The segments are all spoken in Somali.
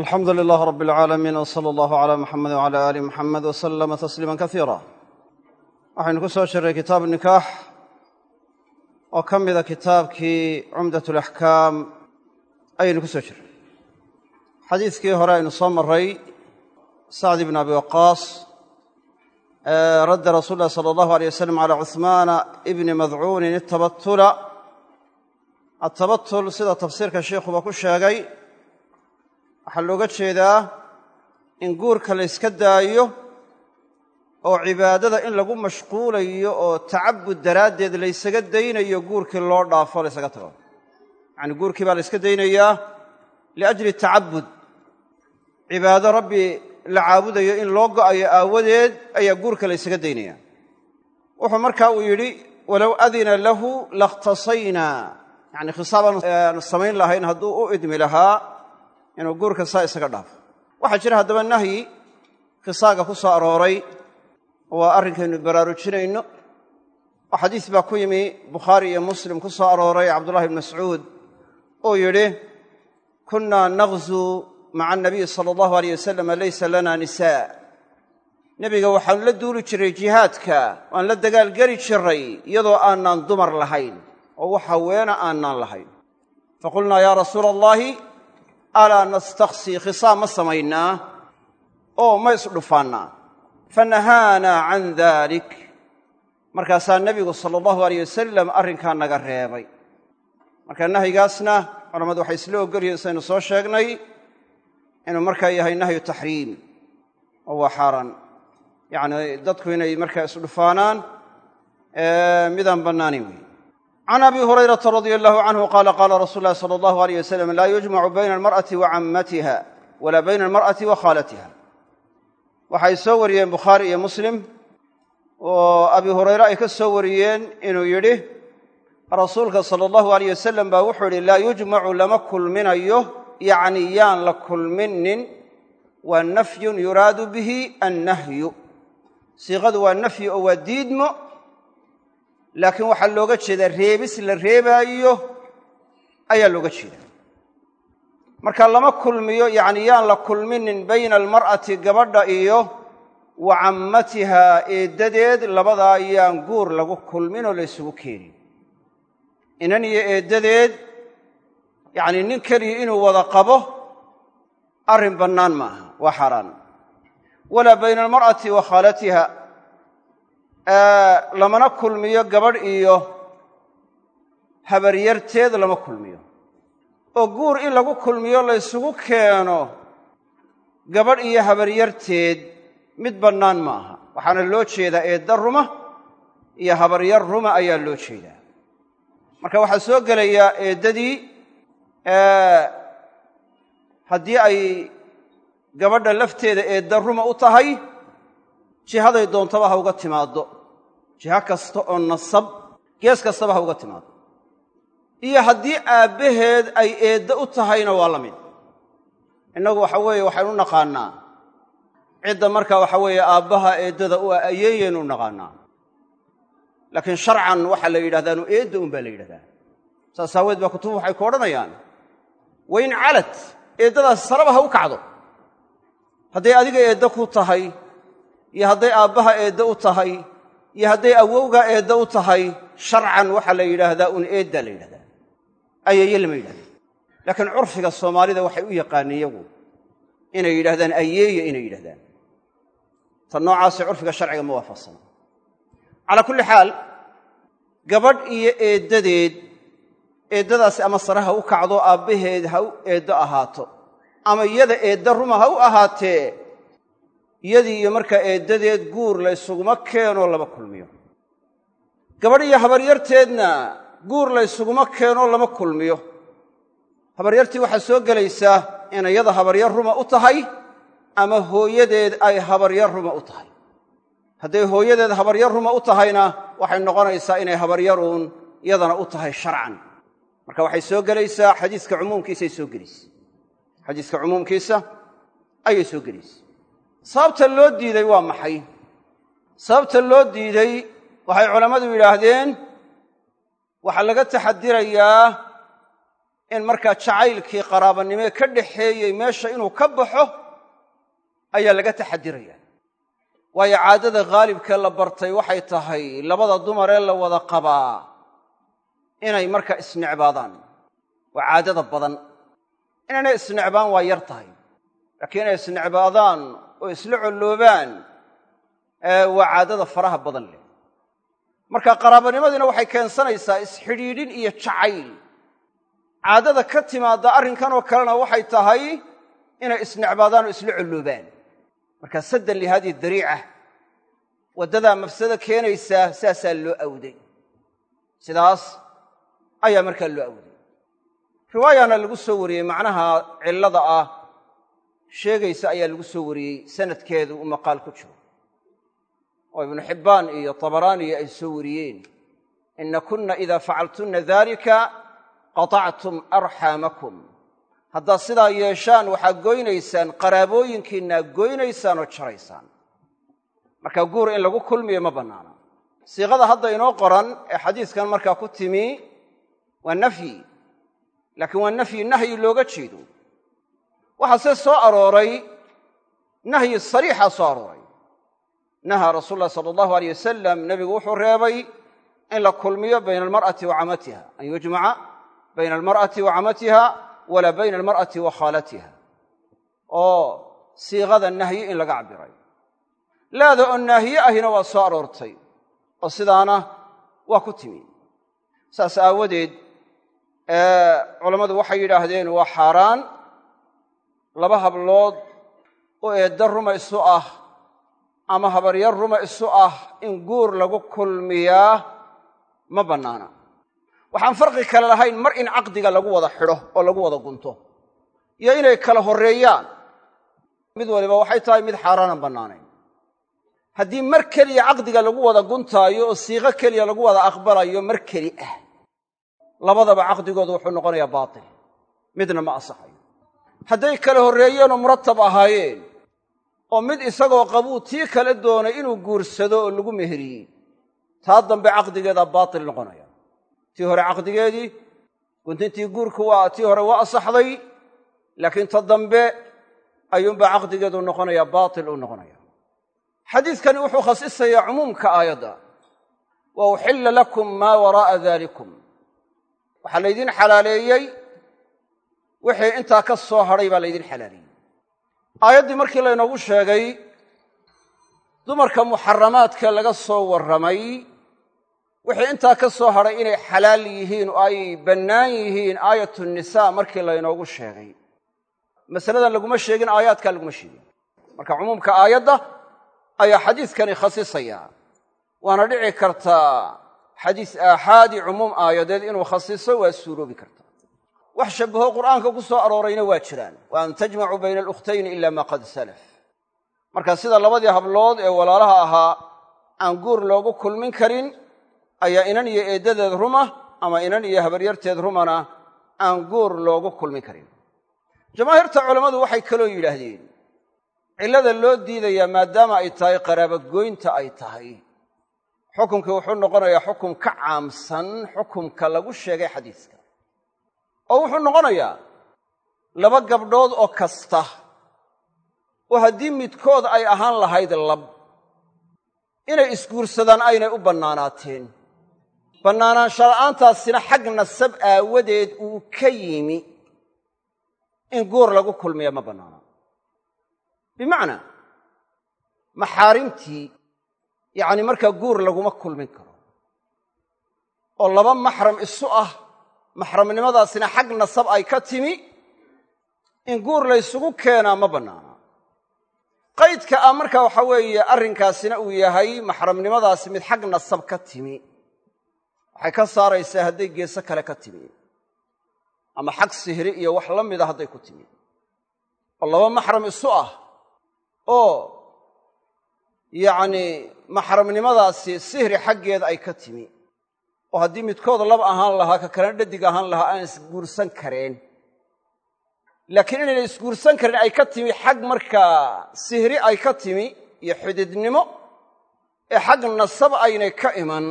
alxamdu lilah rab alcaalamiin w sala allahu cala muxamed wcala aali muxamed w salama tasliima kasiira waxaynu ku soo jirray kitaabu nikaax oo ka mida kitaabkii cumdat alaxkaam ayaynu ku soo jirray xadiidkii hore aynu soo maray sacd ibn abi waqaas radda rasuul llahi sala allahu aleyh wasalam cala cuhmaana ibni madcuunin itabatula atabatul sida tafsiirka waxaa looga jeedaa in guurka la yska daayo oo cibaadada in lagu mashquulayo oo tacabud daraaddeed laysaga daynayo guurkii loo dhaafo laysaga tago. Yacani guurkii baa la yska daynayaa liajli tacabud. Cibaado rabbi la caabudayo in loo go'ayo aawadeed ayaa guurka la ysaga daynaya wuxuu markaa uu yidhi walow adina lahu lakhtasaynaa yacni khisaabaan samayn lahayn hadduu u idmi lahaa inuu guurka saa isaga dhaafo waxaa jira haddaba nahyi khisaaga ku soo arooray waa arrinkaynu baraarujinayno. Oo xadiis baa ku yimi bukhaari iyo muslim ku soo arooray cabdullahi bn mascuud uu yidhi kunnaa naqzuu maca anabiyi sala allahu aleyh wasalam laysa lana nisaa. Nebiga waxaanu la duuli jiray jihaadka waan la dagaalgeli jiray iyadoo aanaan dumar lahayn oo wax haweena aanaan lahayn. Faqulnaa yaa rasuula allaahi alaa nastaksii khisaam ma samaynaa? Oo ma isdhufaannaa fanahaanaa can dalik markaasaa nebigu sala allahu aleyh wasalam arrinkaa naga reebay. Marka nahyigaasna culammadu waxay isla ogolyihin saynu soo sheegnay inuu markaa yahay nahyu taxriim oo waa xaaraan yacni dadku inay markaa isdhufaanaan midaan bannaanayn wey can abi hurayrata radia allahu canhu qaala qaala rasuul lahi sala allahu aleyh wasalam laa yujmacu bayna almar'ati wa cammatiha walaa bayna almar'ati wa khaalatiha waxay soo wariyeen bukhaari iyo muslim oo abi hurayre ay ka soo wariyeen inuu yidhi rasuulka sala allahu aleyh wasalam baa wuxuu yidhi laa yujmacu lama kulminayo yacni yaan la kulminin waa nafyun yuraadu bihi annahyu siiqadu waa nafyi oo waa diidmo laakiin waxaa looga jeedaa reebis la reebaayo ayaa looga jeedaa. Marka lama kulmiyo yacni yaan la kulminin bayna almar'ati gabadha iyo wa cammatihaa eeddadeed labadaa yaan guur lagu kulmin oo la ysugu keenin. Inan iyo eeddadeed yacni nin keliya inuu wada qabo arrin bannaan ma aha waa xaaraan walaa bayna almar'ati wa khaalatiha lamana kulmiyo gabadh iyo habaryarteed lama kulmiyo. Oo guur in lagu kulmiyo la ysugu keeno gabadh iyo habaryarteed mid bannaan ma aha. Waxaana loo jeedaa eedda ruma iyo habaryar ruma ayaa loo jeedaa. Marka waxaa soo gelayaa eeddadii haddii ay gabadha lafteeda eedda ruma u tahay jihaday doontaba ha uga timaaddo. Jiho kasta oo nasab gees kastaba ha uga timaaddo. Iyo haddii aabbaheed ay eedda u tahayna waa la mid. Innagu waxa weeye waxaynu u naqaannaa cidda markaa waxa weeye aabbaha eeddada u ah ayeeyaynu u naqaannaa laakiin sharcan waxaa la yidhahdaanu eedda un baa la yidhahdaa. Saas aaweed baa kutubu waxay ku odhanayaan wain calad eeddadaas saraba ha u kacdo. Hadday adiga eedda ku tahay iyo hadday aabbaha eedda u tahay iyo hadday awowgaa eedda u tahay sharcan waxaa la yidhaahdaa un eeddaa la yidhahdaa. Ayeeye lama yidhahda laakiin curfiga soomaalida waxay u yaqaaniin iyagu inay yidhahdaan ayeeye inay yidhahdaan ta noocaasee curfiga sharciga ma waafaqsana calaa kulli xaal gabadh iyo eeddadeed eeddadaasi ama sare ha u kacdo aabbaheed ha u eeddo ahaato ama iyada eedda ruma ha u ahaatee iyadii iyo markaa eeddadeed guur la ysuguma keenoo lama kulmiyo. Gabadh iyo habaryarteedna guur la ysuguma keenoo lama kulmiyo. Habaryartii waxaa soo gelaysaa in iyada habaryar ruma u tahay ama hooyadeed ay habaryar ruma u tahay. Hadday hooyadeed habaryar ruma u tahayna waxay noqonaysaa inay habaryaruun iyadana u tahay sharcan. Marka waxay soo gelaysaa xadiiska cumuumkiisay soo gelaysa. Xadiiska cumuumkiisa ayay soo gelaysa sababta loo diiday waa maxay? Sababta loo diiday waxay culammadu yidhaahdeen waxaa laga taxadirayaa in markaa jacaylkii qaraabanimee ka dhaxeeyey meesha inuu ka baxo ayaa laga taxadiraya waayo caadada khaalibkee la bartay waxay tahay labada dumaree la wada qabaa inay markaa isnecbaadaan waa caadada badan. Inaynay isnecbaan waa yar tahay. Laakiin inay isnecbaadaan oo isla colloobaan waa caadada faraha badan leh. Marka qaraabanimadiina waxay keensanaysaa isxidhiidhin iyo jacayl. Caadada ka timaadda arrinkan oo kalena waxay tahay inay isnecbaadaan oo isla colloobaan. Marka saddan lihaadii dariica waddadaa mafsado keenaysaa saasaa loo awday. Sidaas ayaa markaa loo awday. Riwaayana lagu soo wariyey macnaha cillada ah sheegaysa ayaa lagu soo wariyey sanadkeedu uu maqaal ku jiro. oo ibnu xibbaan iyo tabaraaniya ay soo wariyeen ina kunna idaa facaltunna dalika qatactum arxaamakum haddaad sidaa yeeshaan waxaad goynaysaan qaraabooyinkiinaa goynaysaan oo jaraysaan. Marka guur in lagu kulmiyo ma bannaana. Siiqada hadda inoo qoran ee xadiiskan markaa ku timi waa nafyi laakiin waa nafyi nahyi looga jeedo waxaa se soo arooray nahyi sariixa soo arooray. Nahaa rasuul llahi sala allahu aleyh wasalam nebigu wuxuu reebay in la kulmiyo bayna almar'ati wa camatiha an yujmaca bayna almar'ati wa camatiha walaa bayna almar'ati wa khaalatiha. Oo siiqada nahyi in laga cabbiray. Laada oo naahiye ahina waa soo aroortay oo sidaana waa ku timi. Saas aawadeed culammadu waxay yidhaahdeen waa xaaraan laba hablood oo eedda ruma isu ah ama habaryar ruma isu ah in guur lagu kulmiyaa ma bannaana. Waxaan farqi kale lahayn mar in caqdiga lagu wada xidho oo lagu wada gunto iyo inay kala horreeyaan. Mid waliba waxay tahay mid xaaraanan bannaanayn. Haddii mar keliya caqdiga lagu wada guntaayo oo siiqo keliya lagu wada aqbalayo mar keli ah labadaba caqdigoodu wuxuu noqonayaa baatil. Midna ma asaxayo hadday kala horreeyeenoo muratab ahaayeen oo mid isagoo qabuu tii kale doonay inuu guursado oo lagu meheriyey taa dambe caqdigeedaa baatil noqonaya. Tii hore caqdigeedii guntintii guurku waa tii hore waa asaxday laakiin ta dambe ayuunbaa caqdigeedu noqonayaa baatil uu noqonaya. Xadiidkani wuxuu khasisayaa cumuumka aayadda. Wa uxilla lakum maa waraa'a dalikum waxaa laydin xalaaleeyey wixii intaa ka soo hadhay baa laydin xalaaleeyey aayaddii markii laynoogu sheegay dumarka muxaramaadka laga soo warramay wixii intaa ka soo hadhay inay xalaal yihiin oo ay bannaan yihiin aayatu nisaa markii laynoogu sheegay. Masaladan laguma sheegin aayaadkaa laguma sheegin. Marka cumuumka aayadda ayaa xadiiskani khasisaya waana dhici kartaa xadiis aaxaadi cumuum aayadeed inuu khasiso waa suuroobi kartaa wax shabbaho qur'aanka ku soo aroorayna waa jiraan. Wa an tajmacuu bayna alukhtayni ila ma qad salaf. Marka sida labadii hablood ee walaalaha ahaa aan guur loogu kulmin karin ayaa inan iyo eeddadeed ruma ama inan iyo habaryarteed rumana aan guur loogu kulmin karin. Jamaahiirta culammadu waxay kaloo yidhaahdeen cillada loo diidayaa maadaama ay tahay qaraabagoynta ay tahay. Xukunkii wuxuu noqonayaa xukum ka caamsan xukumka lagu sheegay xadiiska oo wuxuu noqonayaa laba gabdhood oo kasta oo haddii midkood ay ahaan lahayd lab inay isguursadaan aynay u bannaanaateen. Bannaanaansha la'aantaasina xag nasab aawadeed uu ka yimi in guur lagu kulmiya ma bannaana bimacnaa maxaarimtii yacni markaa guur laguma kulmin karo oo laba maxram isu ah maxramnimadaasina xag nasab ay ka timi in guur laysugu keenaa ma bannaana qaydka ah marka waxa weeye arrinkaasina uu yahay maxramnimadaasi mid xag nasab ka timi. Waxay ka saaraysaa hadday geeso kale ka timi ama xag sihri iyo wax la mida hadday ku timi. Oo laba maxram isu ah oo yacnii maxramnimadaasi sihri xaggeeda ay ka timi oo haddii midkood lab ahaan lahaa ka kalena dhadig ahaan lahaa aan isguursan kareen. Laakiin inayna isguursan karin ay ka timi xag markaa sihri ay ka timi iyo xididnimo ee xag nasab aynay ka iman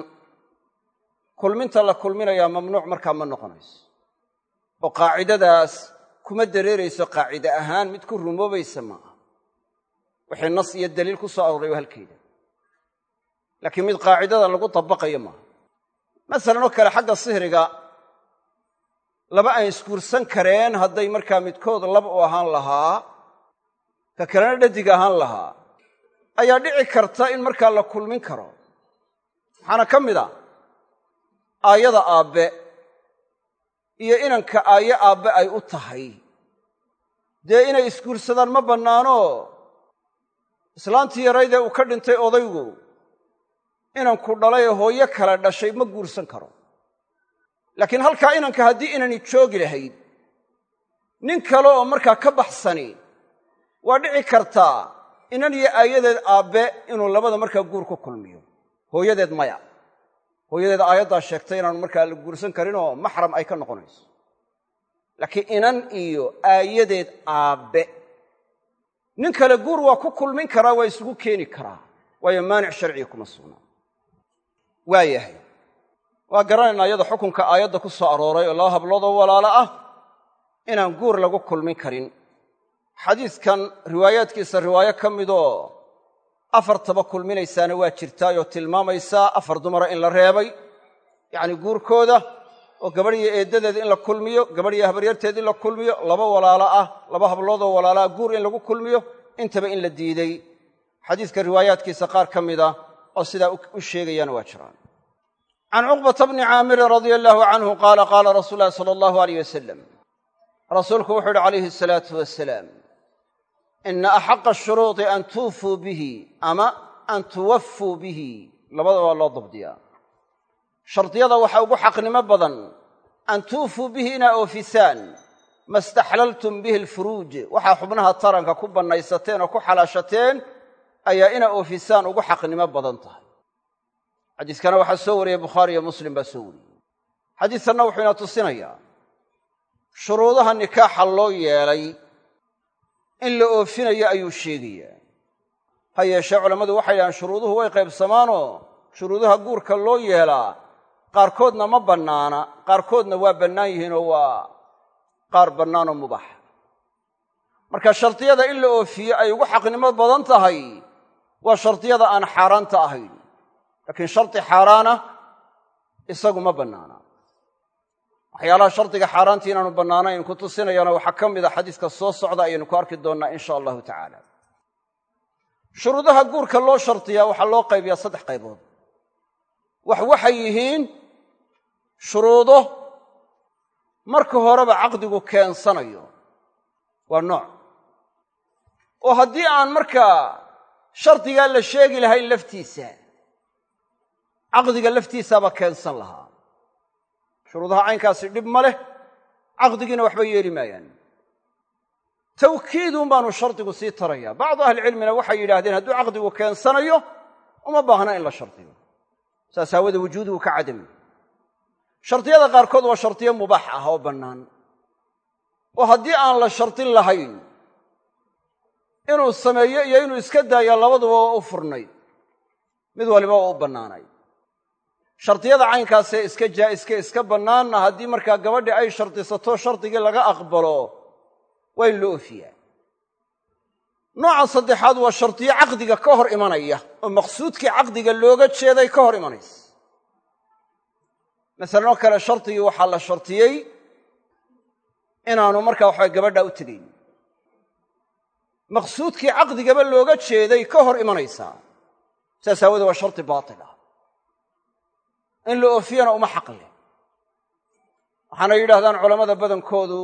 kulminta la kulminayaa mamnuuc markaa ma noqonayso. Oo qaacidadaas kuma dareerayso qaacide ahaan mid ku rumoobaysa ma aha. Wixii nas iyo daliil ku soo arooray oo halkeeda laakiin mid qaacidada lagu dabaqayo maaha masalan oo kale xagga sihriga laba aan isguursan kareen hadday markaa midkood lab u ahaan lahaa ka kalena dhadig ahaan lahaa ayaa dhici karta in markaa la kulmin karo. Waxaana ka mid a aayada aabbe iyo inanka aayo aabbe ay u tahay. Dee inay isguursadaan ma bannaano islaantii yaraydee uu ka dhintay odaygu inanku dhalay hooyo kale dhashay ma guursan karo. Laakiin halkaa inanka haddii inani joogi lahayd nin kale oo markaa ka baxsani waa dhici kartaa inan iyo aayadeed aabbe inuu labada markaa guur ku kulmiyo. Hooyadeed maya. Hooyadeed aayaddaa sheegtay inaanu markaa la guursan karinoo maxram ay ka noqonayso. Laakiin inan iyo aayadeed aabbe. Nin kale guur waa ku kulmin karaa waa isugu keeni karaa waayo maanic sharciga kuma sugnaa waa yahay. Waa garanaynaa iyada xukunka aayadda ku soo arooray oo laba habloodoo walaalo ah inaan guur lagu kulmin karin. Xadiidkan riwaayaadkiisa riwaayo ka midoo afartaba kulminaysaana waa jirtaayoo tilmaamaysaa afar dumara in la reebay. Yacni guurkooda oo gabadh iyo eeddadeed in la kulmiyo gabadh iyo habaryarteed in la kulmiyo laba walaalo ah laba habloodoo walaalo ah guur in lagu kulmiyo intaba in la diiday xadiiska riwaayaadkiisa qaar ka mida oo sidaa u sheegayaana waa jiraan. Can cuqbata bni caamirin radia allaahu canhu qaala qaala rasuul ulahi sala allahu aleyh wasalam rasuulku wuxuu yidhi calayhi asalaatu wasalaam ina axaqa ashuruudi an tuufuu bihi ama an tuwaffuu bihi. Labada waa loo dabdiyaa. Shardiyada waxaa ugu xaqnimo badan an tuufuu bihi inaa oofisaan ma staxlaltum bihi alfuruuj. Waxaa xubnaha taranka ku bannaysateen oo ku xalaashateen ayaa inaa oofisaan ugu xaqnimo badan tahay. Xadiiskana waxaa soo wariyey bukhaari iyo muslim baa soo wariyey. Xadiiskanna wuxuu ina tusinayaa shuruudaha nikaaxa loo yeelay in la oofinayo ayuu sheegayaa. Ha yeeshee culammadu waxay yidhahaan shuruuduhu way qaybsamaanoo shuruudaha guurka loo yeelaa qaarkoodna ma bannaana qaarkoodna waa bannaan yihiinoo waa qaar bannaanoo mubaaxa marka shardiyada in la oofiyo ay ugu xaqnimo badan tahay waa shardiyada aan xaaraanta ahayn. Laakiin shardi xaaraana isagu ma bannaana. Waxyaalaha shardiga xaaraantii inaanu bannaanayn ku tusinayana waxaa ka mid a xadiiska soo socda ayaynu ku arki doonnaa insha allahu tacaala. Shuruudaha guurka loo shardiyaa waxaa loo qaybiyaa saddex qaybood. Wax waxay yihiin shuruudo marka horeba caqdigu keensanayo. Waa nooc. Oo haddii aan markaa shardigaa la sheegi lahayn laftiisa. Caqdiga laftiisaaba keensan lahaa. Shuruudaha caynkaasi dhib ma leh caqdigiina waxba yeeli maayaan. Tawkiidun baanu shardigu sii taraya bacdu ahlicilmina waxay yidhaahdeen hadduu caqdigu keensanayo uma baahna in la shardiyo. Saas aawade wujuuduhu ka cadami shardiyada qaarkood waa shardiyo mubaax ah oo bannaan. Oo haddii aan la shardin lahayn inuu sameeyo iyo inuu iska daayo labaduba waa u furnayd mid waliba waa u bannaanay. Shardiyada caynkaasee iska jaa'iska iska bannaanna haddii markaa gabadhii ay shardisato shardigii laga aqbalo waa in loo oofiyaa nooca saddexaad waa shardiyo caqdiga ka hor imanaya oo maqsuudkii caqdiga looga jeeday ka hor imanaysa. Masalan oo kale shardigii waxaa la shardiyey inaanu markaa waxabay gabadhaa u tegayn maqsuudkii caqdigaba looga jeeday ka hor imanaysaa saas aawadee waa shardi baatil ah in la oofiyana uma xaq leh waxaana yidhahdaan culammada badankoodu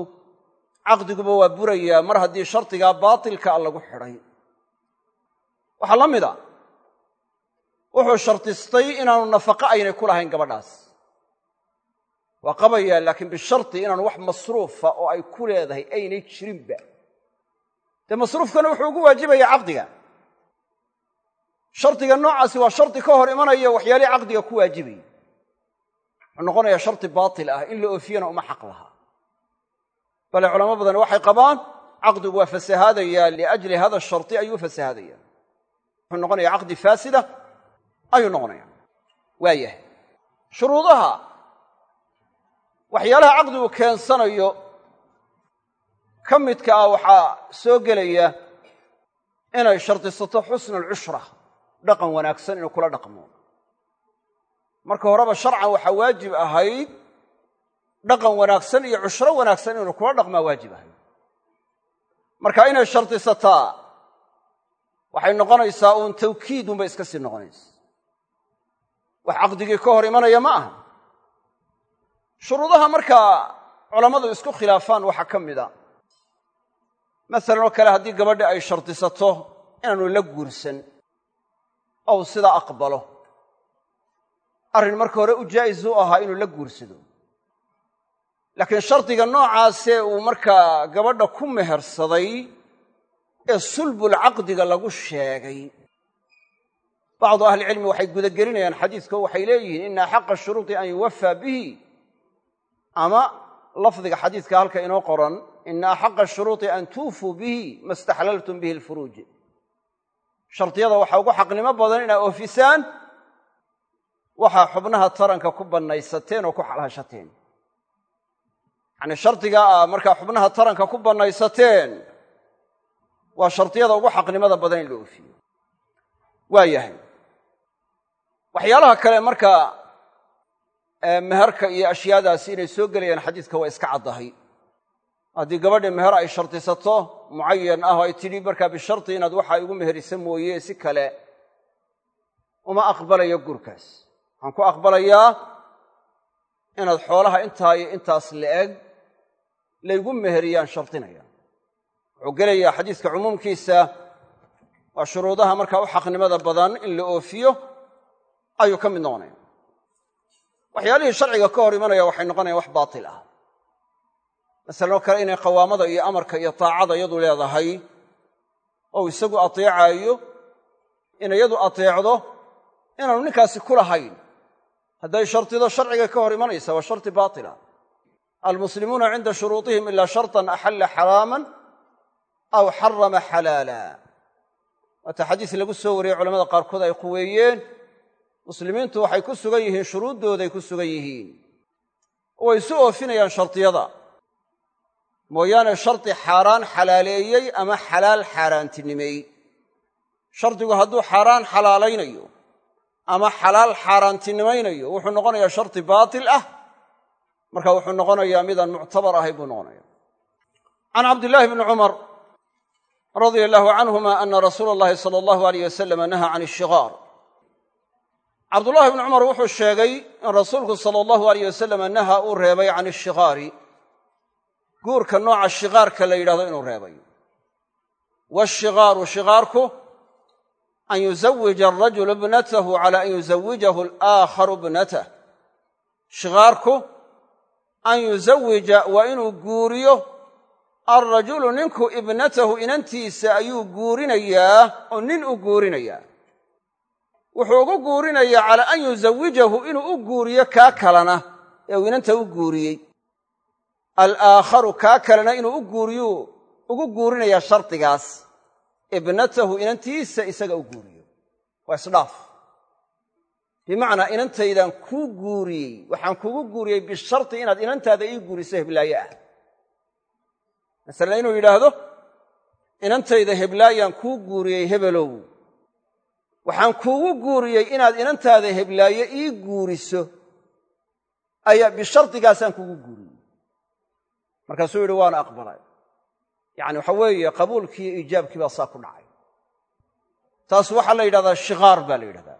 caqdiguba waa burayaa mar haddii shardigaa baatilka a lagu xidhay. Waxaa la mid a. Wuxuu shardistay inaanu nafaqo aynay ku lahayn gabadhaas. Waa qabayaa laakiin bishardi inaanu wax masruufa oo ay ku leedahay aynay jirinba dee masruufkana wuxuu ugu waajibayaa caqdiga. Shardiga noocaasi waa shardi ka hor imanaya waxyaalihii caqdiga ku waajibaya. Wuxuu noqonayaa shardi baatil ah in la oofiyana uma xaq lahaa. Bale culamo badan waxay qabaan caqdigu waa fasahaadayaa liajli hada shardi ayuu fasahaadaya. Wuxuu noqonaya caqdi faasida ayuu noqonaya waayahay. Shuruudaha waxyaalaha caqdigu keensanayo ka midka ah waxaa soo gelaya inay shardisato xusna alcushra dhaqan wanaagsan inuu kula dhaqmo. Marka horeba sharcan waxaa waajib ahayd dhaqan wanaagsan iyo cushro wanaagsan inuu kula dhaqmaa waajib ahayd. Marka inay shardisataa waxay noqonaysaa uun tawkiid unbay iska sii noqonaysa. Wax caqdigii ka hor imanaya ma aha. Shuruudaha markaa culammadu isku khilaafaan waxaa ka mid a masalan oo kale haddii gabadhi ay shardisato inaanu la guursan ou sidaa aqbalo arrin marka hore u jaa'is u ahaa inuu la guursado. Laakiin shardiga noocaasee uu markaa gabadha ku mehersaday ee sulbul caqdiga lagu sheegay. Bacdu ahlicilmi waxay gudagelinayaan xadiiska waxay leeyihiin ina xaqa shuruudi an yuwafaa bihi. Ama lafdiga xadiiska halka inoo qoran ina axaqa shuruudi an tuufuu bihi ma staxlaltum bihi alfuruuj. Shardiyada waxaa ugu xaqnimo badan inaa oofisaan waxaa xubnaha taranka ku bannaysateen oo ku xalhashateen. Yacnii shardiga aa markaa xubnaha taranka ku bannaysateen waa shardiyada ugu xaqnimada badan in la oofiyo. Waa yahay. Waxyaalaha kale markaa meherka iyo ashyaadaasi inay soo gelayaan xadiiska waa iska caddahay haddii gabadhii meher ay shardisato mucayan ah oo ay tidhi markaa bisharti inaad waxaa igu meherisa mooye si kale uma aqbalayo guurkaas waxaan ku aqbalayaa inaad xoolaha intaa iyo intaas la-eg laygu meheriyaan shardinaya wuxuu gelayaa xadiiska cumuumkiisa waa shuruudaha markaa u xaqnimada badan in la oofiyo ayuu ka mid noqonaya waxyaalihii sharciga ka hor imanaya waxay noqonayan wax baatil ah masalan oo kale inay qawaamada iyo amarka iyo taacada iyadu leedahay ou isagu ateecaayo in iyadu ateecdo inaanu ninkaasi ku lahayn. Hadday shardido sharciga ka hor imanaysa waa shardi baatila. Almuslimuuna cinda shuruudihim ilaa shartan axalla xaraaman aw xarama xalaala. Waata xadiis lagu soo wariyey culamada qaarkood ay quweeyeen muslimiintu waxay ku sugan yihiin shuruuddooday ku sugan yihiin. Way isu oofinayaan shardiyada mooyaane shardi xaaraan xalaaleeyey ama xalaal xaaraantinimeey shardigu hadduu xaaraan xalaalaynayo ama xalaal xaaraantinimaynayo wuxuu noqonayaa shardi baatil ah. Marka wuxuu noqonayaa midaan muctabar ahayn buu noqonaya can cabdillaahi bni cumar radia allahu canhuma ana rasuula allahi sala allahu aleyh wasalama nahaa can ishigaar cabdullahi bni cumar wuxuu sheegay in rasuulku sala allahu aleyh wasalama naha uu reebay can ishikaari guurka nooca shikaarka la yidhahdo inuu reebay waashikaaru shikaarku an yuzawija arajulu ibnatahu cala an yuzawijahu alaakharu ibnatah shikaarku an yuzawija waa inuu guuriyo alrajulu ninku ibnatahu inantiisa ayuu guurinayaa oo nin u guurinayaa. Wuxuu ugu guurinayaa calaa an yuzawijahu inuu u guuriyo kaa kalena ee uu inanta u guuriyey alaakharu kaa kalena inuu u guuriyu ugu guurinayaa shardigaas. Ibnatahu inantiisa isaga u guuriyo. Waa isdhaaf. Bimacnaa inantaydaan kuu guuriyey waxaan kugu guuriyey bisharti inaad inantaada ii guuriso heblaaye ah. Masalan inuu yidhaahdo inantayda heblaayaan kuu guuriyey hebelow. Waxaan kuugu guuriyey inaad inantaada heblaaye ii guuriso. Ayaa bishardigaasaan kugu guuriyey markaasuu yidhi waana aqbalay. Yacni waxa weeye qabuulkii iyo iijaabkii baa saa ku dhacay. Taas waxaa la yidhahdaa shikaar baa la yidhahdaa.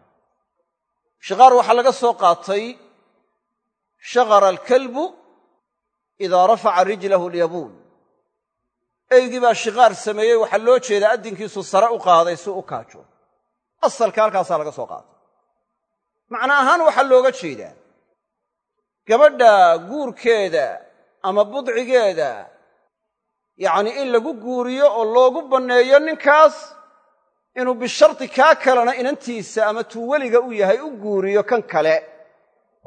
Shikaar waxaa laga soo qaatay shakara alkalbu idaa rafaca rijlahu lyabuun eygii baa shikaar sameeyey waxaa loo jeedaa addinkiisu sare u qaaday si u kaajo. Asalka halkaasaa laga soo qaatay. Macno ahaan waxaa looga jeedaa gabadha guurkeeda ama budcigeeda yacnii in lagu guuriyo oo loogu banneeyo ninkaas inuu bishardi kaa kalena inantiisa ama tuu weliga u yahay u guuriyo kan kale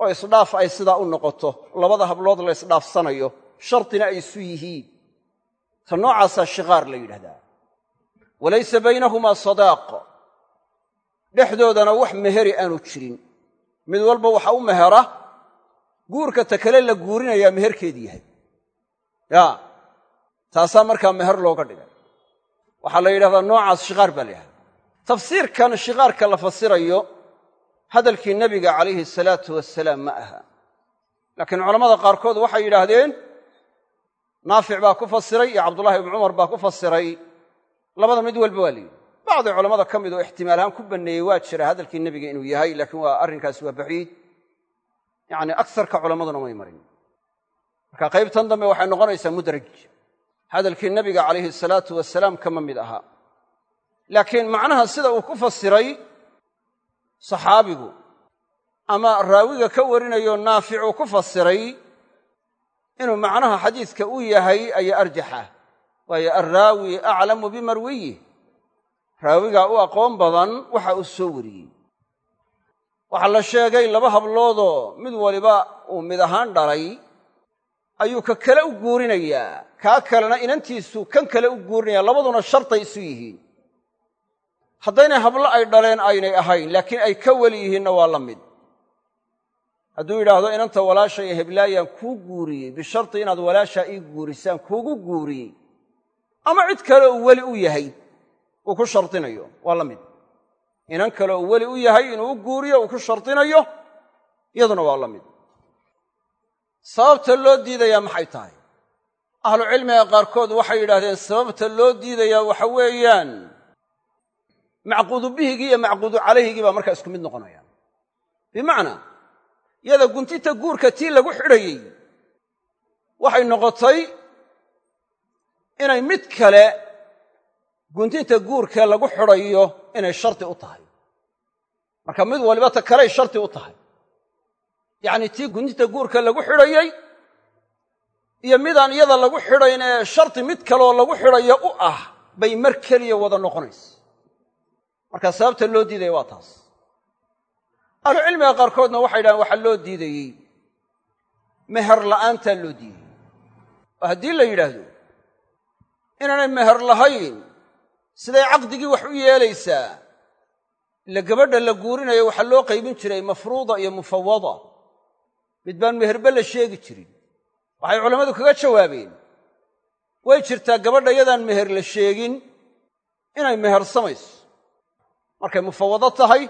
oo isdhaaf ay sidaa u noqoto labada hablood la ysdhaafsanayo shardina ay isu yihiin. Ta noocaasaa shikaar la yidhahdaa. Walaysa baynahumaa sadaaq. Dhexdoodana wax meheri aanu jirin. Mid walba waxa u mehera guurka ta kale la guurinayaa meherkeedii yahay. Yaa taasaa markaa meher looga dhigay. Waxaa la yidhahdaa noocaas shiqaar baa la yidhahda tafsiirkan shiqaarka la fasirayo hadalkii nebiga calayhi salaatu wasalaam ma aha. Laakiin culammada qaarkood waxay yidhaahdeen naafic baa ku fasiray iyo cabdullahi ibnu cumar baa ku fasiray labada mid walba waa layidhi bacdi culammada ka mid oo ixtimaal ahaan ku banneeyey waa jira hadalkii nebiga inuu yahay laakiin waa arrinkaasi waa baciid yacni agsarka culammaduna may marin. Marka qaybtan dambe waxay noqonaysaa mudraj. Hadalkii nebiga calayhi salaatu wasalaam kama mid ahaa laakiin macnaha sida uu ku fasiray saxaabigu ama raawiga ka warinayo naaficuu ku fasiray inuu macnaha xadiiska u yahay ayaa arjaxa. Waayo alraawi aclamu bimarwiyih raawigaa u aqoon badan waxa uu soo wariyey waxaa la sheegay laba habloodoo mid waliba uu mid ahaan dhalay ayuu ka kale u guurinayaa. Kaa kalena inantiisu kan kale u guurinaya labaduna shartay isu yihiin. Haddaynay hablo ay dhaleen aynay ahayn laakiin ay ka weli yihiinna waa la mid. Hadduu yidhaahdo inanta walaasha iyo heblaayaan kuu guuriyey bisharti inaad walaashaa ii guurisaan kuugu guuriyey. Ama cid kale uu weli u yahay uu ku shardinayo waa la mid inan kale uu weli u yahay inuu u guuriyo uu ku shardinayo iyaduna waa la mid. Sababta loo diidayaa maxay tahay? Ahlucilmiga qaarkood waxay yidhahdeen sababta loo diidayaa waxa weeyaan macquudu bihigii iyo macquudu calayhigii baa markaa isku mid noqonayaan. Bimacnaa yada guntinta guurka tii lagu xidhayey waxay noqotay inay mid kale guntinta guurkee lagu xidhayo inay shardi u tahay. Marka mid waliba ta kaley shardi u tahay. Yacnii tii guntinta guurka lagu xidhayey iyo midaan iyada lagu xidhayn ee shardi mid kaleoo lagu xidhayo u ah bay mar keliya wada noqonaysa marka sababta loo diidaya waa taas. Ahlucilmiga qaarkoodna waxay yidhahdeen waxaa loo diidayey. Meher la'aantaa loo diidayey. Oo haddii la yidhaahdo inaanay meher lahayn siday caqdigii wax u yeelaysaa ila gabadha la guurinayo waxaa loo qaybin jiray mafruuda iyo mufawada. Mid baan meherbe la sheegi jirin. Waxay culammadu kaga jawaabeen way jirtaa gabadha yadaan meher la sheegin inay mehersamayso markay mufawado tahay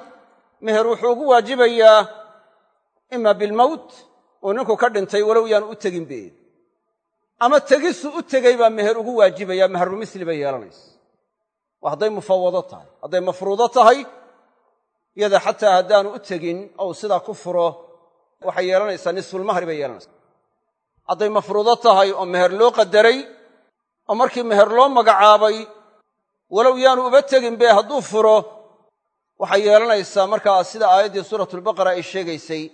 meher wuxuu ugu waajibayaa ima bilmowt uu ninku ka dhintay walow yaanu u tegin be ama tegisu u tegay baa meher ugu waajibaya meheru misli bay yeelanaysa waa hadday mufawado tahay. Hadday mafruudo tahay yada xataa haddaanu u tegin ou sidaa ku furo waxay yeelanaysaa nisfulmahri bay yeelanaysaa. Hadday mafruudo tahay oo meher loo qadaray oo markii meher loo magacaabay walow yaanu uba tegin be hadduu furo waxay yeelanaysaa markaa sida aayaddii suuratulbaqara ay sheegaysay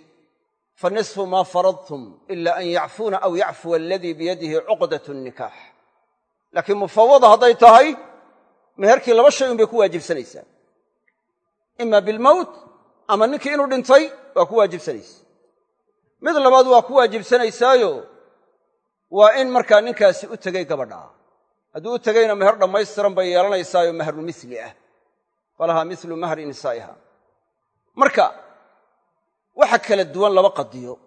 fa nisfu maa faradtum ila an yacfuuna aw yacfuwa aladii biyadihi cuqdat nikaax. Laakiin mufawada hadday tahay meherkii laba shay un bay ku waajibsanaysaa. Ima bilmowt ama ninkii inuu dhintay waa ku waajibsanaysa. Mid labaad waa ku waajibsanaysaayo waa in markaa ninkaasi u tegay gabadhaa hadduu u tegayna meher dhammaystiran bay yeelanaysaayo meheru misli ah. Falahaa milu mahri nisaa'iha. Marka waxa kala duwan laba qadiyo.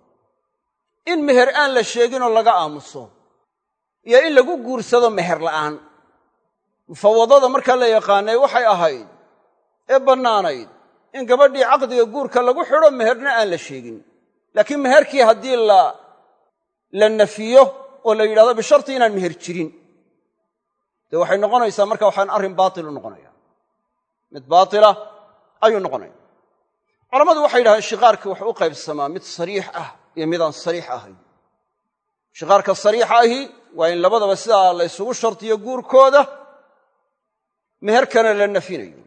In meher aan la sheeginoo laga aamuso iyo in lagu guursado meher la'aan mufawadada markaa la yaqaanay waxay ahayd ee bannaanayd in gabadhii caqdiga guurka lagu xidho meherna aan la sheegin. Laakiin meherkii haddii la nafiyo oo la yidhahdo bisharti inaan meher jirin. Dee waxay noqonaysaa marka waxaan arrin baatil u noqonaya mid baatila ayuu noqonaya. Culammadu waxay yidhahdeen shiqaarka wuxuu u qaybsamaa mid sariix ah iyo midaan sariix ahayn. Shiqaarka sariixa ahi waa in labadaba sidaa la ysugu shartiyo guurkooda meherkana la nafinayo.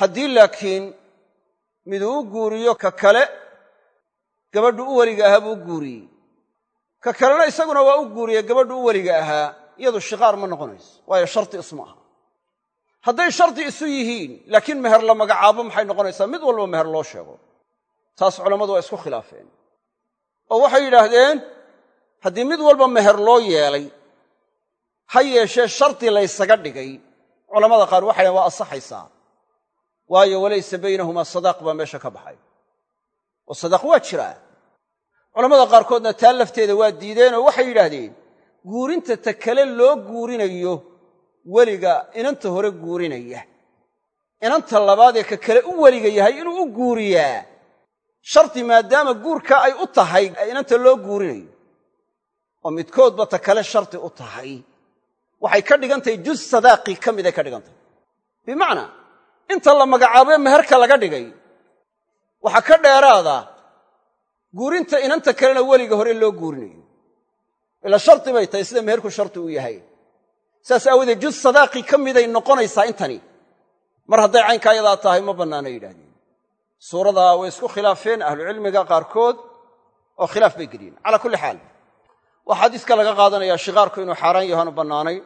Haddii laakiin miduu u guuriyo ka kale gabadhu u weliga ahaa buu u guuriyey. Ka kalena isaguna waa u guuriye gabadhu u weliga ahaa iyadu shiqaar ma noqonayso waayo sharti isma aha. Hadday shardi isu yihiin laakiin meher la magacaabo maxay noqonaysaa? Mid walba meher loo sheego. Taas culammadu waa isku khilaafeen. Oo waxay yidhaahdeen haddii mid walba meher loo yeelay ha yeeshee shardi laysaga dhigay culammada qaar waxay dhahen waa asaxaysaa waayo walaysa baynahumaa sadaaq baa meesha ka baxay. Oo sadaaq waa jiraa culammada qaarkoodna taa lafteeda waa diideen oo waxay yidhaahdeen guurinta ta kale loo guurinayo weliga inanta hore guurinaya. Inanta labaad ee ka kale u weliga yahay inuu u guuriyaa shardi maadaama guurka ay u tahay inanta loo guurinayo. Oo midkoodba ta kale shardi u tahay waxay ka dhigantahay juz sadaaqii ka miday ka dhigantahay bimacnaa inta la magacaabee meherka laga dhigay waxaa ka dheeraada guurinta inanta kalena weliga hore loo guurinayo. Ilaa shardi bay tahay sida meherku shardi u yahay. Saas aawadeed juz sadaaqii ka miday noqonaysaa intani. Mar hadday caynka ayadaa tahay ma bannaana yidhahdeen suuradaa way isku khilaafeen ahlucilmiga qaarkood oo khilaaf bay geliyeen calaa kulli xaal waxaa xadiiska laga qaadanaya shikaarku inuu xaaraan yaho aanu bannaanayn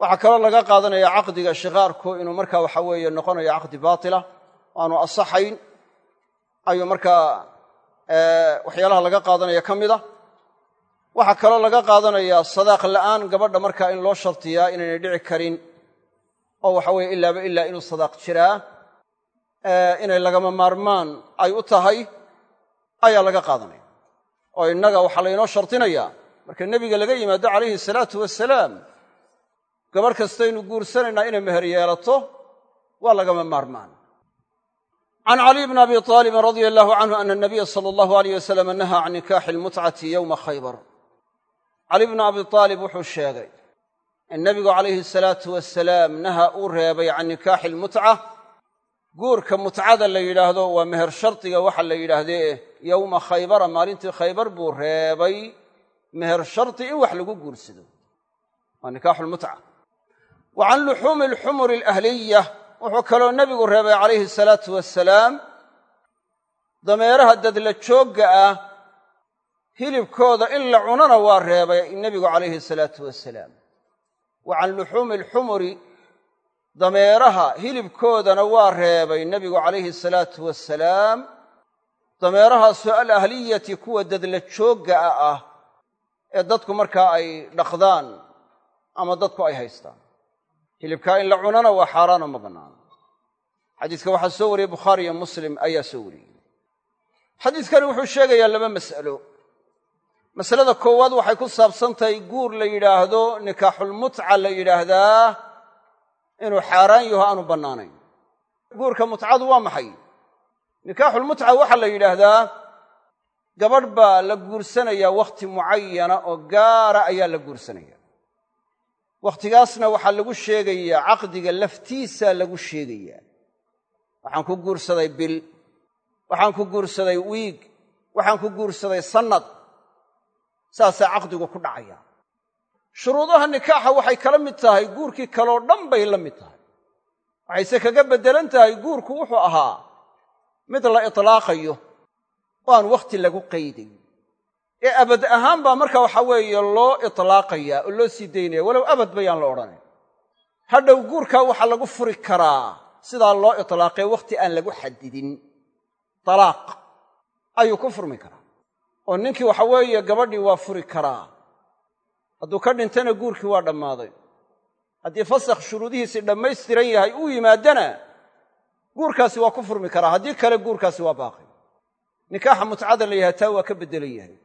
waxaa kaloo laga qaadanaya caqdiga shikaarku inuu marka waxa weeye noqonayo caqdi baatila aanu asaxayn ayuu markaa waxyaalaha laga qaadanaya ka mid a waxaa kaloo laga qaadanayaa sadaaq la'aan gabadha markaa in loo shartiyaa inaynay dhici karin oo waxa weeye ilaaba ilaa inuu sadaaq jiraa inay lagama maarmaan ay u tahay ayaa laga qaadanaya. Oo innaga waxaa laynoo shardinayaa marka nebiga laga yimaado calayhi salaatu wasalaam gabadh kastaynu guursanaynaa inay meher yeelato waa lagama maarmaan. Can caliy bni abi aalibin radia allahu canhu ana nabiya sala allahu alayh wasalam nahaa can nikaaxi almutcati yowma khaybar. Cali bnu abi aalib wuxuu sheegay in nebigu calayhi salaatu wasalaam naha uu reebay can nikaaxi almutca guurka mutcada la yidhaahdo waa meher shardiga waxa la yidhaahdee yowma khaybara maalintii khaybar buu reebay meher shardi in wax lagu guursado waa nikaaxu lmutca wa can luxuumi alxumuri alahliya wuxuu kaloo nebigu reebay calayhi salaatu wasalaam dameeraha dadla joogga ah hilibkooda in la cunana waa reebay nebigu calayhi salaatu wasalaam wa can luxuumi alxumuri dameeraha hilibkoodana waa reebay nebigu calayhi salaatu wasalaam dameerahaasoo alahliyati kuwa dadla joogga ah ee dadku markaa ay dhaqdaan ama dadku ay haystaan hilibkaa in la cunana waa xaaraano ma bannaano xadiiska waxaa soo wariyey bukhaari iyo muslim ayaa soo wariyey. Xadiiskani wuxuu sheegayaa laba mas'alo. Masalada koowaad waxay ku saabsan tahay guur la yidhaahdo nikaaxulmutca la yidhaahdaa inuu xaaraan yaho aanu bannaanayn. Guurka mutcadu waa maxay? Nikaaxulmutca waxaa la yidhaahdaa gabadh baa la guursanayaa wakhti mucayana oo gaara ayaa la guursanaya wakhtigaasna waxaa lagu sheegayaa caqdiga laftiisaa lagu sheegayaa. Waxaan ku guursaday bil waxaan ku guursaday wiig waxaan ku guursaday sannad saasaa caqdigu ku dhacaya. Shuruudaha nikaaxa waxay kala mid tahay guurkii kaloo dhan bay la mid tahay. Waxayse kaga beddelan tahay guurku wuxuu ahaa mid la itlaaqayo oo aan wakhti lagu qaydayn ee abad ahaan baa marka waxa weeye loo itlaaqayaa oo loo sii daynaya walow abad bayaan la odhanayn. Hadhow guurkaa waxaa lagu furi karaa sidaa loo itlaaqee wakhti aan lagu xadidin. Talaaq ayuu ku furmi karaa. Oo ninkii waxa weeye gabadhii waa furi karaa. Hadduu ka dhintana guurkii waa dhammaaday. Haddii fasakh shuruudihiisii dhammaystiran yahay uu yimaadana guurkaasi waa ku furmi karaa. Haddii kale guurkaasi waa baaqi nikaaxa mutcada la yahay taa waa ka beddelan yahay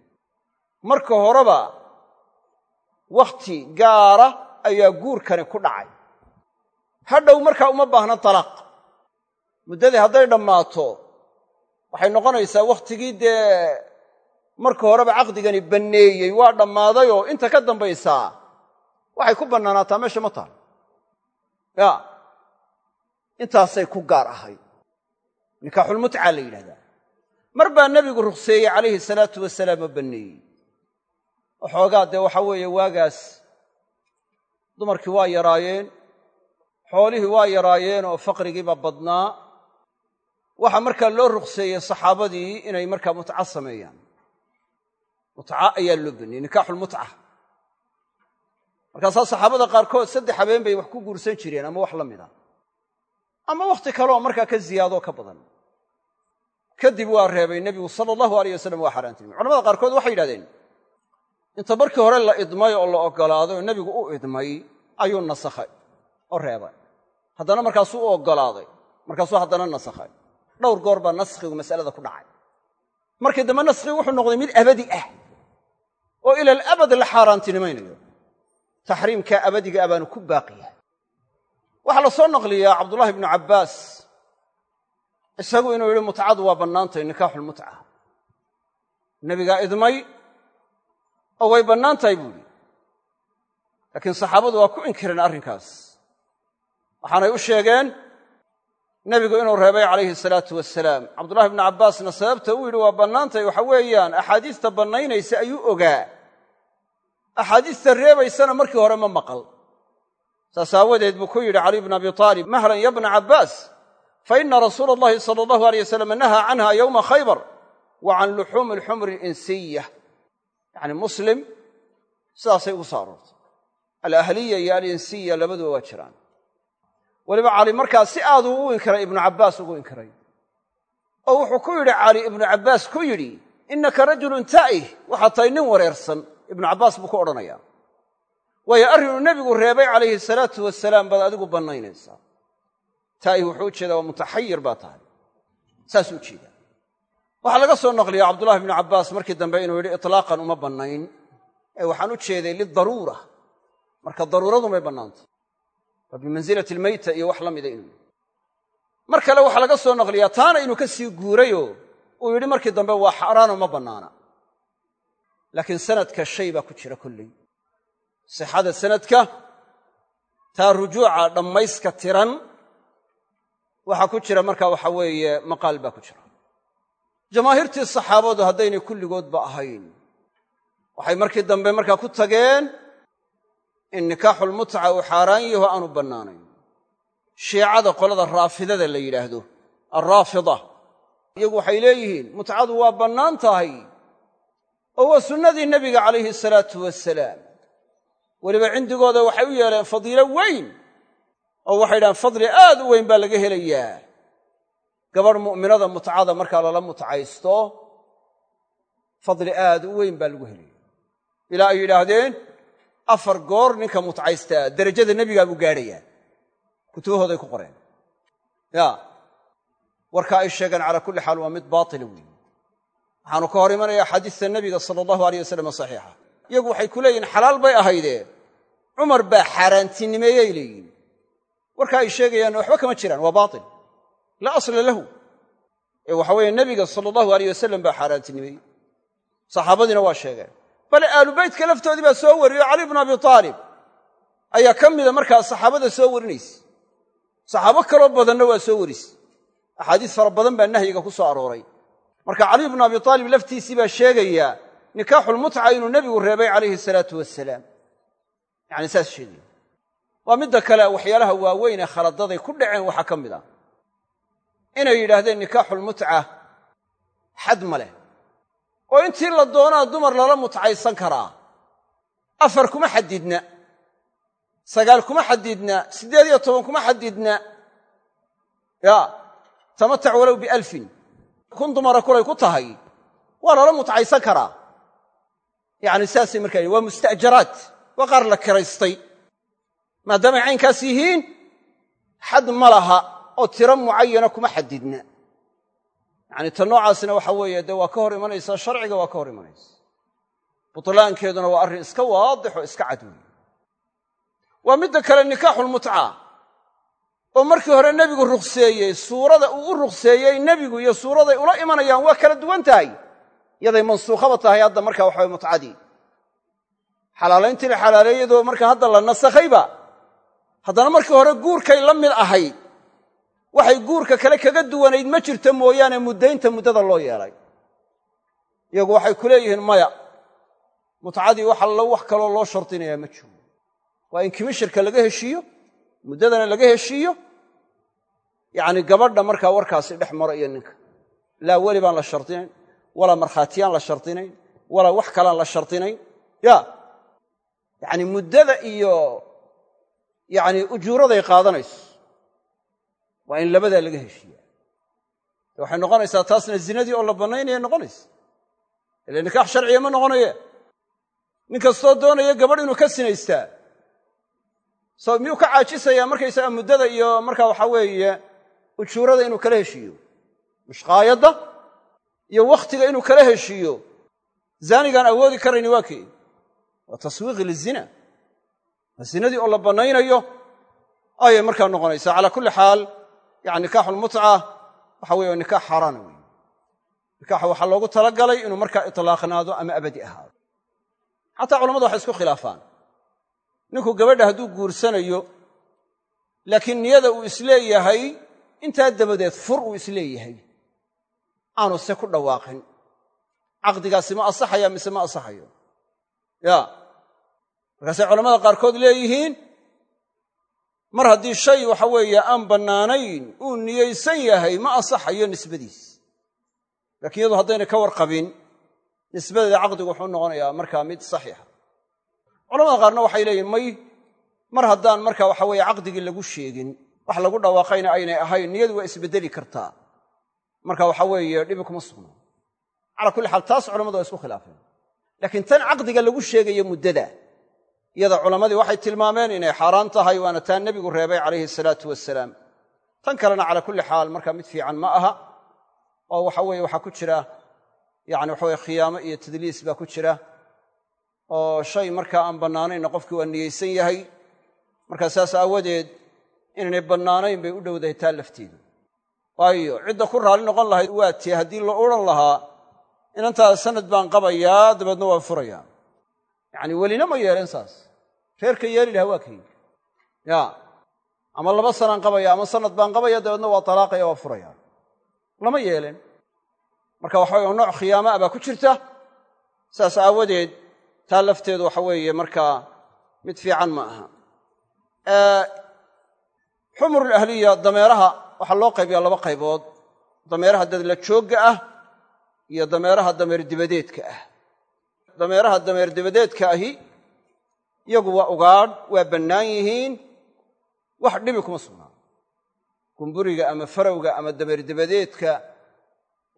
marka horeba wakhti gaara ayaa guurkani ku dhacay. Hadhow markaa uma baahna talaaq muddadii hadday dhammaato waxay noqonaysaa wakhtigii dee marka horeba caqdigani banneeyey waa dhammaadayoo inta ka dambaysaa waxay ku bannaanaataa meesha ma taal. Ya intaasay ku gaar ahayd nikaaxulmutca la yidhahdaa. Mar baa nebigu rukhseeyey calayhi salaatu wasalaam oo banneeyey waxoogaa dee waxa weeye waagaas dumarkii waa yaraayeen xoolihii waa yaraayeen oo faqrigiiba badnaa waxaa markaa loo rukhseeyey saxaabadii inay markaa mutca sameeyaan. Mutca ayaa loo baniyey nikaaxulmutca markaasaa saxaabada qaarkood saddex habeen bay wax ku guursan jireen ama wax la mid a ama wakhti kaleoo markaa ka ziyaadoo ka badan. Kadib waa reebay nebigu sala allahu alayh wasalam waa xaaraantilmay culamada qaarkood waxay yidhahdeen inta markii hore la idmay oo la oggolaaday oo nebigu u idmay ayuu nasakhay oo reebay. Haddana markaasuu u oggolaaday markaasuu haddana nasakhay. Dhowr goor baa naskhigu masalada ku dhacay. Markii dambe naskhigu wuxuu noqday mid abadi ah oo ila alabad la xaaraantinimaynayo. Taxriimkaa abadiga a baanu ku baaqi yahay. Waxaa la soo naqliyaa cabdullahi ibnu cabbaas isagu inuu yidhi mutcadu waa bannaantay nikaaxulmutca nebigaa idmay oo way bannaan tahay buu yidhi. Laakiin saxaabadu waa ku inkireen arrinkaas. Waxaanay u sheegeen nebigu inuu reebay calayhi salaatu wasalaam cabdullahi ibnu cabbaasna sababta uu yidhi waa bannaantahay waxa weeyaan axaadiista bannaynaysa ayuu ogaa. Axaadiista reebaysana markii hore ma maqal. Saas aawadeed buu ku yidhi caliy bnu abi aalib mahlan ya bna cabbaas fa ina rasuula allahi sala allahu aleyh wasalam nahaa canha yowma khaybar wa can luxuumi alxumri alinsiya yacni muslim sidaasay ugu soo aroortay. Alahliya iyo alinsiya labaduba waa jiraan. Weliba cali markaa si aaduu u inkiray ibnu cabbaas ugu inkiray. Oo wuxuu ku yidhi cali ibnu cabbaas ku yidhi innaka rajulun taa'ih waxaad tahay nin wareersan ibnu cabbaas buu ku odhanayaa. Waayo arrinuu nebigu reebay calayhi salaatu wasalaam baad adigu bannaynaysaa. Taa'ih wuxuu u jeedaa waa mutaxayir baa tahay. Saasuu u jeedaa waxaa laga soo naqliya cabdullahi ibnu cabbaas markii dambe inuu yidhi itlaaqan uma bannayn. Ee waxaan u jeeday lidaruura marka daruuradumay bannaantay waa bimansilati almeyta iyo wax la mida mar kale waxaa laga soo naqliyaa taana inuu ka sii guurayoo uu yidhi markii dambe waa xaaraano ma bannaana. Laakiin sanadka shay baa ku jira kolley. Sixada sanadka taa rujuuca dhammayska tiran waxaa ku jira marka waxa weeye maqaal baa ku jira jamaahiirtii saxaabadu haddaynay kulligoodba ahayn. Waxay markii dambe markaa ku tageen in nikaaxulmutca uu xaaraan yaho aanu bannaanayn. Shiicada qolada raafidada la yidhaahdo alraafida iyagu waxay leeyihiin mutcadu waa bannaan tahay. Oo waa sunnadii nebiga calayhi salaatu wasalaam weliba cindigooda waxay u yeeleen fadiilo weyn oo waxay dhahaan fadli aad u weyn baa laga helayaa gabadh mu'minada mutcada markaa lala mutcaysto fadli aad u weyn baa lagu helaya ilaa ay yidhaahdeen afar goor ninka mutcaystaa derajada nebigaa buu gaadhayaa. Kutubahooday ku qoreen. Ya. Warka ay sheegeen calaa kulli xaal waa mid baatila weyn. Waxaanu ka hor imanaya axaadiista nebiga sala allahu aleyh wasalam saxiixa. Iyagu waxay ku leeyihiin xalaal bay ahaydee. Cumar baa xaaraantinimeeyey leeyihiin warka ay sheegayaanna waxba kama jiraan waa baatil laa asla lahu ee waxa weeye nebiga sala allahu aleyh wasalam baa xaaraantinimeeyey saxaabadiina waa sheegeen bale aalubeytka laftoodii baa soo wariyo cali bnu abi aalib ayaa ka mida markaa saxaabada soo warinaysa saxaabo kaloo badanna waa soo warise axaadiis fara badan baa nahyiga ku soo arooray marka caliy bnu abi aalib laftiisii baa sheegaya nikaaxulmutca inuu nebigu reebay calayhi salaatu wasalaam yani saas sheegaya waa midda kale waxyaalaha waaweyn ee khaladaday ku dhaceen waxaa ka mid ah inay yidhaahdeen nikaaxulmutca xad ma leh. Oo intii la doonaa dumar lala mutcaysan karaa. Afar kuma xadidna. Sagaal kuma xadidna. Siddeed iyo toban kuma xadidna. Ya tamatac walow bialfin. Kun dumara kulay ku tahay. Waa lala mutcaysan karaa. Yacni saasay markaa waa musta'jaraat waa qaar la kiraystay. Maadaamay caynkaas yihiin xad ma laha oo tiro mucayana kuma xadidna yacni ta noocaasina waxa weeye dee waa ka hor imanaysaa sharciga waa ka hor imanaysa. Butlaankeeduna waa arrin iska waadix oo iska cad weeye waa midda kale nikaaxulmutca oo markii hore nebigu rukhseeyey suurada uu u rukhseeyey nebigu iyo suuraday ula imanayaan waa kala duwan tahay. Yaday mansuukhaba tahay hadda marka waxawa mutcadii. Xalaalayntii la xalaaleeyadoo marka hadda la nasakhayba haddana markii hore guurkay la mid ahayd waxay guurka kale kaga duwanayd ma jirto mooyaane muddaynta muddada loo yeelay. Iyagu waxay ku leeyihiin maya mutcadii wax allo wax kaloo loo shardinayaa ma jiro. Waa in kimishirka laga heshiiyo muddadana laga heshiiyo. Yacni gabadha markaa warkaasi dhex maro iyo ninka. Laa weli baan la shardinayn walaa markhaatiyaan la shardinayn walaa wax kalaan la shardinayn. Ya yacni muddada iyo yacni ujuuraday qaadanayso waa in labadaa laga heshiiya waxay noqonaysaa taasna zinadii oo la bannaynaya noqonaysa ile nikaax sharciya ma noqonaye. Nin kastoo doonaya gabadh inuu ka sinaystaa. So miyuu ka caajisayaa markaysaga muddada iyo marka waxaa weeye ujuurada inuu kala heshiiyo? Mushqaayadda iyo wakhtiga inuu kala heshiiyo? Zaanigaan awoodi karayni waa kee? Waa taswiiqi lizina. Zinadii oo la bannaynayo? Ayay markaa noqonaysaa. Calaa kulli xaal yani nikaaxulmutca waxa weye nikaax xaaraana wey nikaaxa waxaa loogu talagalay inuu markaa itlaaqnaado ama abadi ahaado. Xataa culamadu waxay isku khilaafaan. Ninku gabadha hadduu guursanayo laakiin niyada uu is leeyahay intaa dabadeed fur uu is leeyahay. Aanu se ku dhawaaqin. Caqdigaasi ma asaxaya mise ma asaxayo? Ya markaasay culamada qaarkood leeyihiin mar haddii shay waxa weeye aan bannaanayn uu niyeysan yahay ma asaxayo nisbadiis. Laakiin iyadu haddayna ka warqabin nisbadeeda caqdigu wuxuu noqonayaa markaa mid saxiixa. Culamada qaarna waxay leeyihiin may mar haddaan marka waxa weeye caqdigii lagu sheegin wax lagu dhawaaqayna aynay ahayn niyadu waa isbeddeli kartaa. Marka waxa weeye dhibi kuma sugna calaa kulli xaal taas culamadu waa isku khilaafeen. Laakiin tan caqdiga lagu sheegayo muddada iyada culammadii waxay tilmaameen inay xaaraan tahay waana taa nebigu reebay calayhi salaatu wasalaam tan kalena calaa kulli xaal marka mid fiican ma aha oo waxa weeye waxaa ku jira yani waxaweye khiyaamo iyo tadliis baa ku jira oo shay markaa aan bannaanaynna qofkii waa niyeysan yahay markaa saas aawadeed inaynay bannaanayn bay u dhowdahay taa lafteedu. Waayo cidda ku raalli noqon lahayd waa tie haddii la odhan lahaa inantaada sanad baan qabayaa dabeedna waan furayaa. Yacni welina ma yeeleen saas reerka yeeli lahaa waa kaygi ya ama laba sanaan qabaya ama sanad baan qabaya dabeedna waa talaaqaya waa furaya. Lama yeelen marka waxa weye nooc khiyaamaa baa ku jirta. Saas aawadeed taa lafteedu waxa weeye markaa mid fiican ma aha. Xumurul ahliya dameeraha waxaa loo qaybiyaa laba qaybood. Dameeraha dadla joogga ah iyo dameeraha dameer dibadeedka ah. Dameeraha dameer dibadeedka ahi iyagu waa ugaadh waa bannaan yihiin. Wax dhibi kuma sugnaa gumburiga ama farowga ama dameer dibadeedka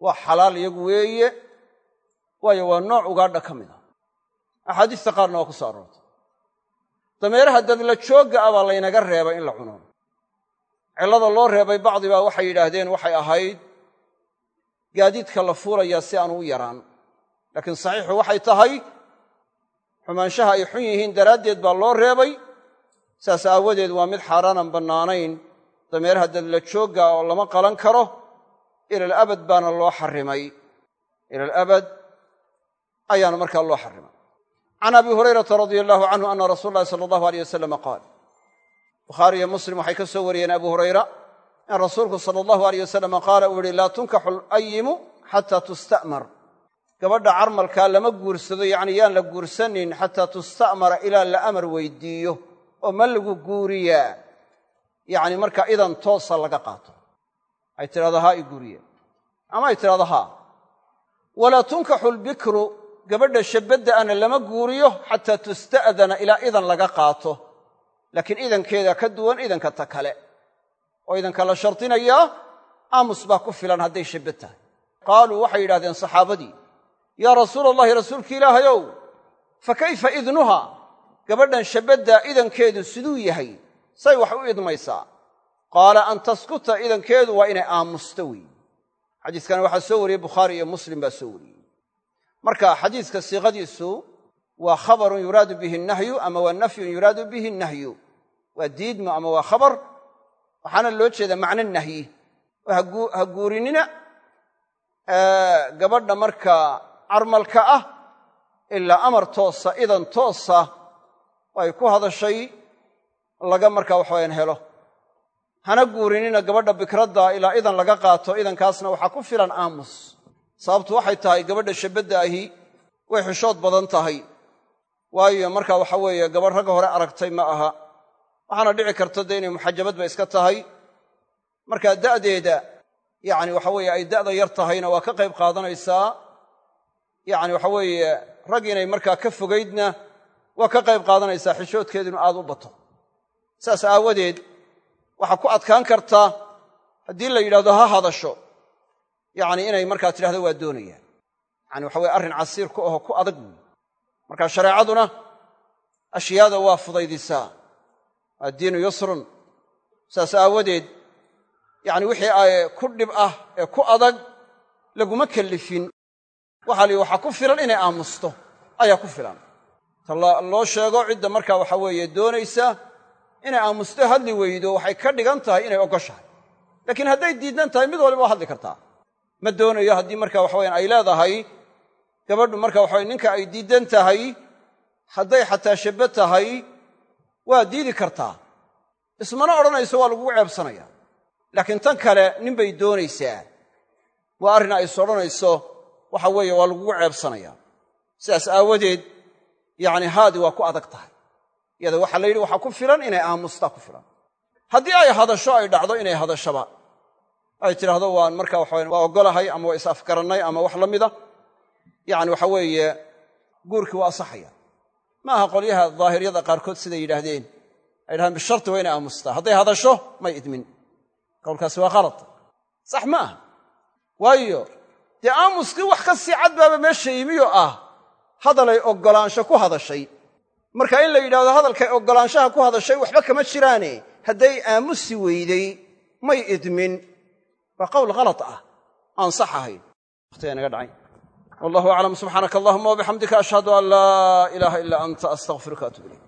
waa xalaal iyagu weeye waayo waa nooc ugaadha ka mid a axaadiista qaarna waa ku soo aroortay. Dameeraha dadla joogga ah baa laynaga reebay in la cuno. Cillada loo reebay bacdi baa waxay yidhaahdeen waxay ahayd gaadiidka la fuulayaa si aanu u yaraan. Laakiin saxiixu waxay tahay xumaanshaha ay xun yihiin daraaddeed baa loo reebay. Saas aawadeed waa mid xaaraanan bannaanayn. Dameeraha dadla joogga oo lama qalan karo ilal abad baana loo xarrimay. Ilal abad ayaana markaa loo xarrimay. Can abi hurayrata radia allahu canhu ana rasuula llahi sala allahu aleyh wasalama qaal bukhaari iyo muslim waxay ka soo wariyeen abu hurayra in rasuulku sala allahu aleyh wasalama qaala uu yihi laa tunkaxu alayimu xataa tusta'mar gabadha carmalkaa lama guursado yacni yaan la guursanin xataa tusta'mara ilaa la amar weydiiyo oo ma lagu guuriyaa. Yacni markaa idan toosa laga qaato. Ay tidhahdo haa i guuriya ama ay tidhahdo haa. Walaa tunkaxu lbikru gabadha shabadda ana lama guuriyo xataa tusta'dana ilaa idan laga qaato. Laakiin idankeeda ka duwan idanka ta kale. Oo idanka la shardinayaa aamus baa ku filan hadday shabad tahay. Qaaluu waxay yidhahdeen saxaabadii yaa rasuula allahi rasuulki ilaahayow fa kayfa idnuha? Gabadhan shabadda idankeedu siduu yahay. Say wax u idmaysaa qaala an taskuta idankeedu waa inay aamusto weeye xadiiskana waxaa soo wariyey bukhaari iyo muslim baa soo wariyey. Marka xadiiska siiqadiisu waa khabarun yuraadu bihi nahyu ama waa nafyun yuraadu bihi nahyu. Waa diidmo ama waa khabar? Waxaana loo jeedaa macno nahyi. Ha guurinina gabadha marka carmalka ah ilaa amar toosa idan toosa oo ay ku hadashay laga marka waxawayaan helo. Hana guurinina gabadha bikradda ilaa idan laga qaato idankaasna waxaa ku filan aamus. Sababtu waxay tahay gabadha shabadda ahi way xishood badan tahay. Waayo marka waxa weeye gabadh ragga hore aragtay ma aha. Waxaana dhici karta dee inay muxajabadba iska tahay. Marka da'deeda yacni waxa weeye ay da'da yar tahayna waa ka qayb qaadanaysaa yacni waxa weeye rag inay markaa ka fogaydna waa ka qayb qaadanaysaa xishoodkeedu inu aad u bato. Saas aawadeed waxaa ku adkaan karta haddii la yidhahdo ha hadasho yacni inay markaa tidhahdo waa doonayaan. Yani waxa weye arrin casiir ku aho ku adag weyi marka shareecaduna ashyaada waa fudaydisaa. Addiinu yusrun. Saas aawadeed yacni wixii ku dhib ah ee ku adag laguma kellifin waxaa la yidhi waxaa ku filan inay aamusto. Ayaa ku filan. Ta loo sheego cidda markaa waxa weeye doonaysa inay aamusto hadli weydo waxay ka dhigan tahay inay ogoshahay. Laakiin hadday diidan tahay mid waliba waa hadli kartaa. Ma doonayo haddii marka waxaweyan ay leedahay gabadhu marka waxaweye ninka ay diidan tahay hadday xataa shabbe tahay waa diidi kartaa. Ismana odhanayso waa lagugu ceebsanaya. Laakiin tan kale ninbay doonaysaa. Waa arrin ay is odhanayso waxa weeye waa lagugu ceebsanaya sidaas aawadeed yacni haadi waa ku adag tahay. Iyada waxaa la yidhi waxaa ku filan inay aamustaa ku filan. Haddii ay hadasho ay dhacdo inay hadashaba ay tidhaahdo waan marka waxawa waa oggolahay ama waa is afgarannay ama wax la mida. Yacni waxa weeye guurkii waa asaxaya ma aha qolyaha daahiriyada qaarkood siday yidhaahdeen. Ay dhahaan bisharti waa inay aamustaa hadday hadasho may idmin. Qowlkaasi waa khalad. Sax ma aha. Waayo dee aamuskii wax ka sii cad baaba meesha yimiyoo ah. Hadalay oggolaansho ku hadashay. Marka in la yidhahdo hadalkay oggolaanshaha ku hadashay waxba kama jiraane. Hadday aamusi weyday may idmin. Waa qowl khalad ah. Aan sax ahayn. Waqtigaa naga dhacay. Wallahu aclam subxaanaka allahuma wabixamdika ashhadu an laa ilaaha ilaa anta astaqfiruka atub ilayk